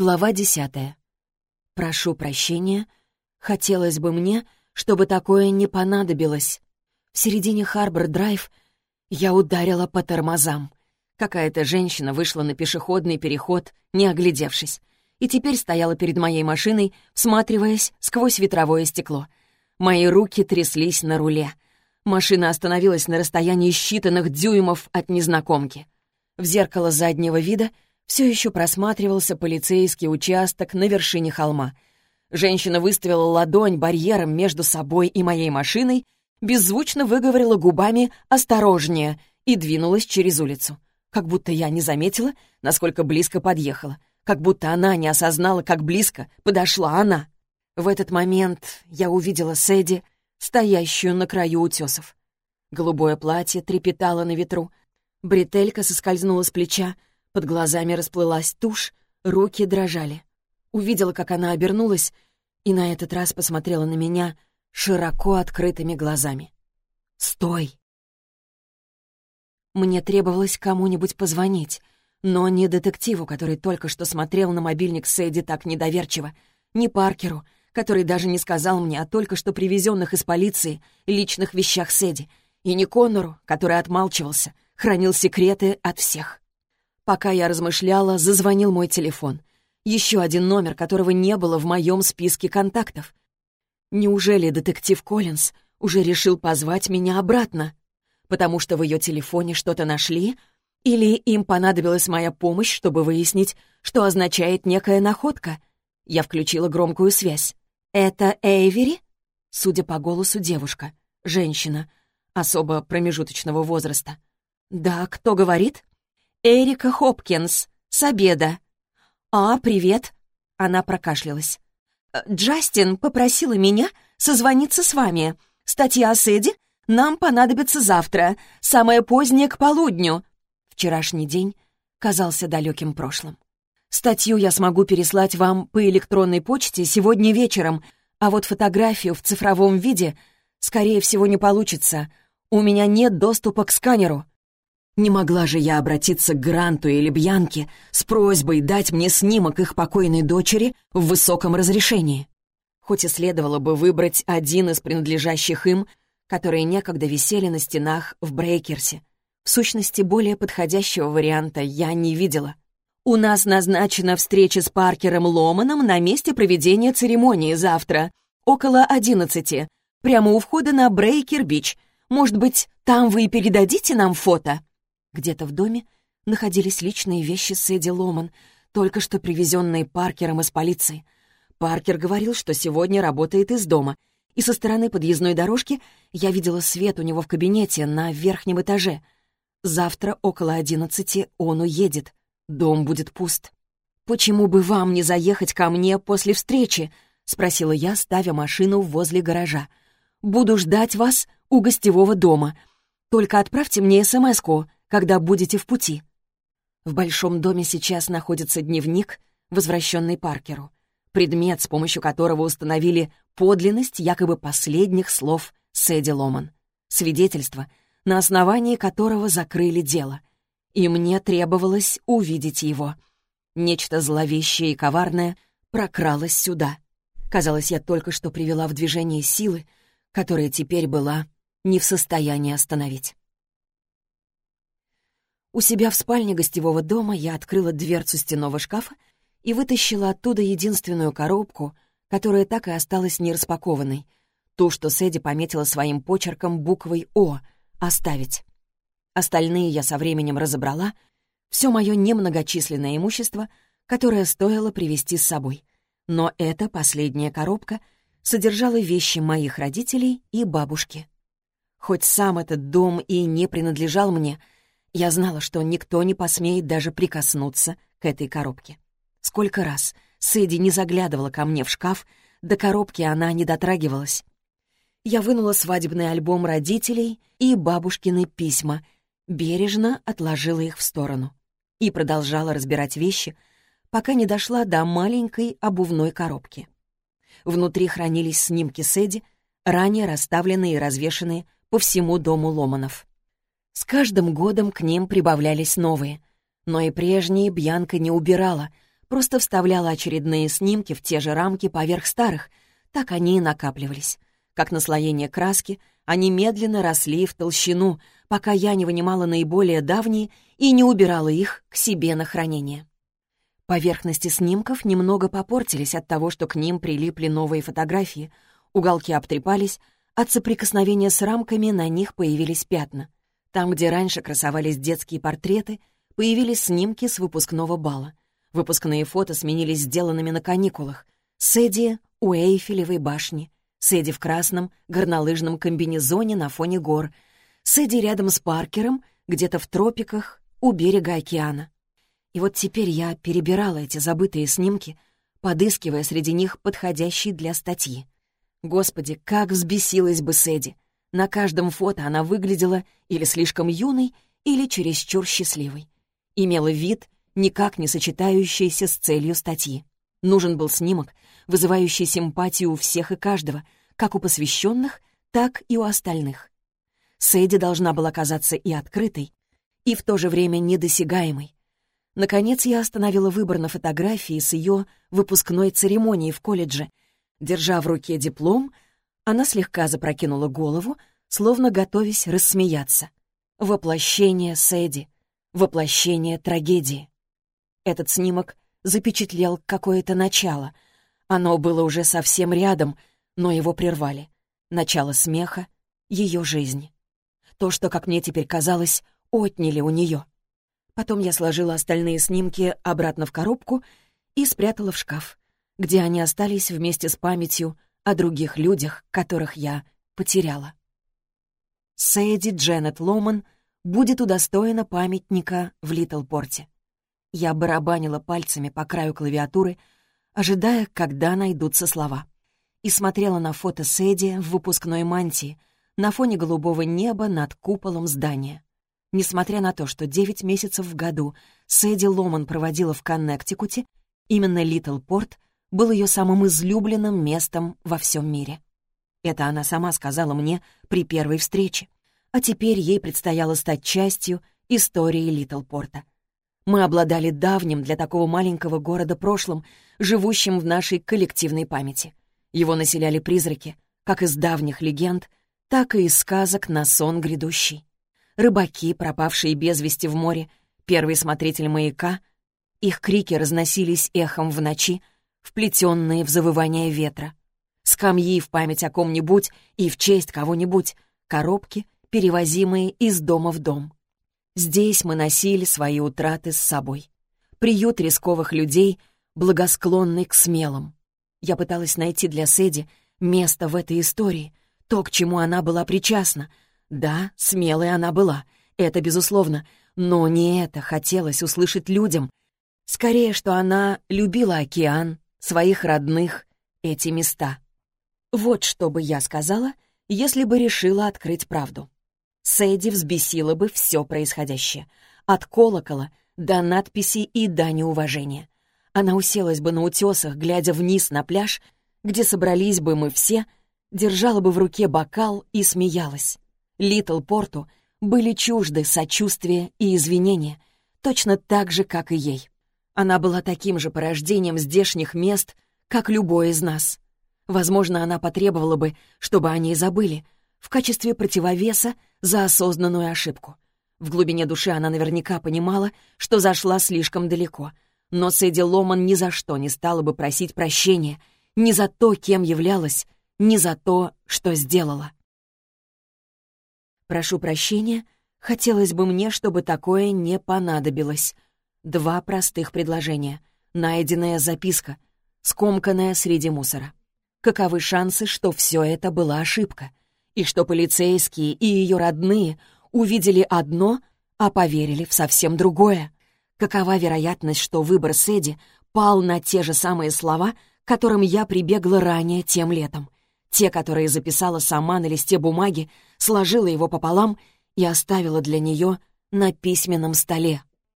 Глава десятая. Прошу прощения. Хотелось бы мне, чтобы такое не понадобилось. В середине Харбор-драйв я ударила по тормозам. Какая-то женщина вышла на пешеходный переход, не оглядевшись, и теперь стояла перед моей машиной, всматриваясь сквозь ветровое стекло. Мои руки тряслись на руле. Машина остановилась на расстоянии считанных дюймов от незнакомки. В зеркало заднего вида — все еще просматривался полицейский участок на вершине холма. Женщина выставила ладонь барьером между собой и моей машиной, беззвучно выговорила губами «осторожнее» и двинулась через улицу. Как будто я не заметила, насколько близко подъехала. Как будто она не осознала, как близко подошла она. В этот момент я увидела Сэдди, стоящую на краю утесов. Голубое платье трепетало на ветру. Бретелька соскользнула с плеча, под глазами расплылась тушь, руки дрожали. Увидела, как она обернулась, и на этот раз посмотрела на меня широко открытыми глазами. «Стой!» Мне требовалось кому-нибудь позвонить, но не детективу, который только что смотрел на мобильник Сэдди так недоверчиво, не Паркеру, который даже не сказал мне о только что привезенных из полиции личных вещах Сэдди, и не Коннору, который отмалчивался, хранил секреты от всех. Пока я размышляла, зазвонил мой телефон. Еще один номер, которого не было в моем списке контактов. Неужели детектив Коллинз уже решил позвать меня обратно? Потому что в ее телефоне что-то нашли? Или им понадобилась моя помощь, чтобы выяснить, что означает некая находка? Я включила громкую связь. «Это Эйвери?» Судя по голосу, девушка. Женщина. Особо промежуточного возраста. «Да, кто говорит?» Эрика Хопкинс. С обеда». «А, привет». Она прокашлялась. «Э, «Джастин попросила меня созвониться с вами. Статья о Сэдди нам понадобится завтра, самое позднее к полудню». Вчерашний день казался далеким прошлым. «Статью я смогу переслать вам по электронной почте сегодня вечером, а вот фотографию в цифровом виде, скорее всего, не получится. У меня нет доступа к сканеру». Не могла же я обратиться к Гранту или Бьянке с просьбой дать мне снимок их покойной дочери в высоком разрешении. Хоть и следовало бы выбрать один из принадлежащих им, которые некогда висели на стенах в Брейкерсе. В сущности, более подходящего варианта я не видела. «У нас назначена встреча с Паркером Ломаном на месте проведения церемонии завтра, около одиннадцати, прямо у входа на Брейкер-Бич. Может быть, там вы и передадите нам фото?» Где-то в доме находились личные вещи Сэдди Ломан, только что привезенные Паркером из полиции. Паркер говорил, что сегодня работает из дома, и со стороны подъездной дорожки я видела свет у него в кабинете на верхнем этаже. Завтра около одиннадцати он уедет. Дом будет пуст. «Почему бы вам не заехать ко мне после встречи?» — спросила я, ставя машину возле гаража. «Буду ждать вас у гостевого дома. Только отправьте мне СМС-ку когда будете в пути. В большом доме сейчас находится дневник, возвращенный Паркеру, предмет, с помощью которого установили подлинность якобы последних слов Сэдди Ломан, свидетельство, на основании которого закрыли дело. И мне требовалось увидеть его. Нечто зловещее и коварное прокралось сюда. Казалось, я только что привела в движение силы, которая теперь была не в состоянии остановить. У себя в спальне гостевого дома я открыла дверцу стенного шкафа и вытащила оттуда единственную коробку, которая так и осталась нераспакованной, ту, что Сэдди пометила своим почерком буквой «О» — «Оставить». Остальные я со временем разобрала, все мое немногочисленное имущество, которое стоило привезти с собой. Но эта последняя коробка содержала вещи моих родителей и бабушки. Хоть сам этот дом и не принадлежал мне — я знала, что никто не посмеет даже прикоснуться к этой коробке. Сколько раз Сэдди не заглядывала ко мне в шкаф, до коробки она не дотрагивалась. Я вынула свадебный альбом родителей и бабушкины письма, бережно отложила их в сторону и продолжала разбирать вещи, пока не дошла до маленькой обувной коробки. Внутри хранились снимки Сэдди, ранее расставленные и развешанные по всему дому Ломанов. С каждым годом к ним прибавлялись новые. Но и прежние Бьянка не убирала, просто вставляла очередные снимки в те же рамки поверх старых. Так они и накапливались. Как наслоение краски, они медленно росли в толщину, пока я не вынимала наиболее давние и не убирала их к себе на хранение. Поверхности снимков немного попортились от того, что к ним прилипли новые фотографии. Уголки обтрепались, от соприкосновения с рамками на них появились пятна. Там, где раньше красовались детские портреты, появились снимки с выпускного бала. Выпускные фото сменились сделанными на каникулах. Сэдди у Эйфелевой башни, Сэдди в красном горнолыжном комбинезоне на фоне гор, Сэдди рядом с Паркером, где-то в тропиках, у берега океана. И вот теперь я перебирала эти забытые снимки, подыскивая среди них подходящий для статьи. Господи, как взбесилась бы Сэдди! На каждом фото она выглядела или слишком юной, или чересчур счастливой. Имела вид, никак не сочетающийся с целью статьи. Нужен был снимок, вызывающий симпатию у всех и каждого, как у посвященных, так и у остальных. Сэдди должна была казаться и открытой, и в то же время недосягаемой, Наконец я остановила выбор на фотографии с ее выпускной церемонии в колледже. Держа в руке диплом, она слегка запрокинула голову, словно готовясь рассмеяться. Воплощение Сэдди, воплощение трагедии. Этот снимок запечатлел какое-то начало. Оно было уже совсем рядом, но его прервали. Начало смеха, ее жизнь. То, что, как мне теперь казалось, отняли у нее. Потом я сложила остальные снимки обратно в коробку и спрятала в шкаф, где они остались вместе с памятью о других людях, которых я потеряла. Сэдди Дженнет Ломан будет удостоена памятника в Литлпорте. Я барабанила пальцами по краю клавиатуры, ожидая, когда найдутся слова. И смотрела на фото Сэдди в выпускной мантии на фоне голубого неба над куполом здания. Несмотря на то, что девять месяцев в году Сэдди Ломан проводила в Коннектикуте, именно Литл Порт был ее самым излюбленным местом во всем мире. Это она сама сказала мне при первой встрече. А теперь ей предстояло стать частью истории Литл Порта. Мы обладали давним для такого маленького города прошлым, живущим в нашей коллективной памяти. Его населяли призраки, как из давних легенд, так и из сказок на сон грядущий рыбаки, пропавшие без вести в море, первый смотритель маяка. Их крики разносились эхом в ночи, вплетенные в завывание ветра. Скамьи в память о ком-нибудь и в честь кого-нибудь, коробки, перевозимые из дома в дом. Здесь мы носили свои утраты с собой. Приют рисковых людей, благосклонный к смелым. Я пыталась найти для Сэдди место в этой истории, то, к чему она была причастна, да, смелой она была, это безусловно, но не это хотелось услышать людям. Скорее, что она любила океан, своих родных, эти места. Вот что бы я сказала, если бы решила открыть правду. Сэдди взбесила бы все происходящее. От колокола до надписи и до неуважения. Она уселась бы на утесах, глядя вниз на пляж, где собрались бы мы все, держала бы в руке бокал и смеялась. Литл Порту были чужды сочувствия и извинения, точно так же, как и ей. Она была таким же порождением здешних мест, как любой из нас. Возможно, она потребовала бы, чтобы они забыли, в качестве противовеса за осознанную ошибку. В глубине души она наверняка понимала, что зашла слишком далеко, но Сэдди Ломан ни за что не стала бы просить прощения, ни за то, кем являлась, ни за то, что сделала. Прошу прощения, хотелось бы мне, чтобы такое не понадобилось. Два простых предложения. Найденная записка, скомканная среди мусора. Каковы шансы, что все это была ошибка? И что полицейские и ее родные увидели одно, а поверили в совсем другое? Какова вероятность, что выбор Сэдди пал на те же самые слова, которым я прибегла ранее тем летом? Те, которые записала сама на листе бумаги, сложила его пополам и оставила для нее на письменном столе.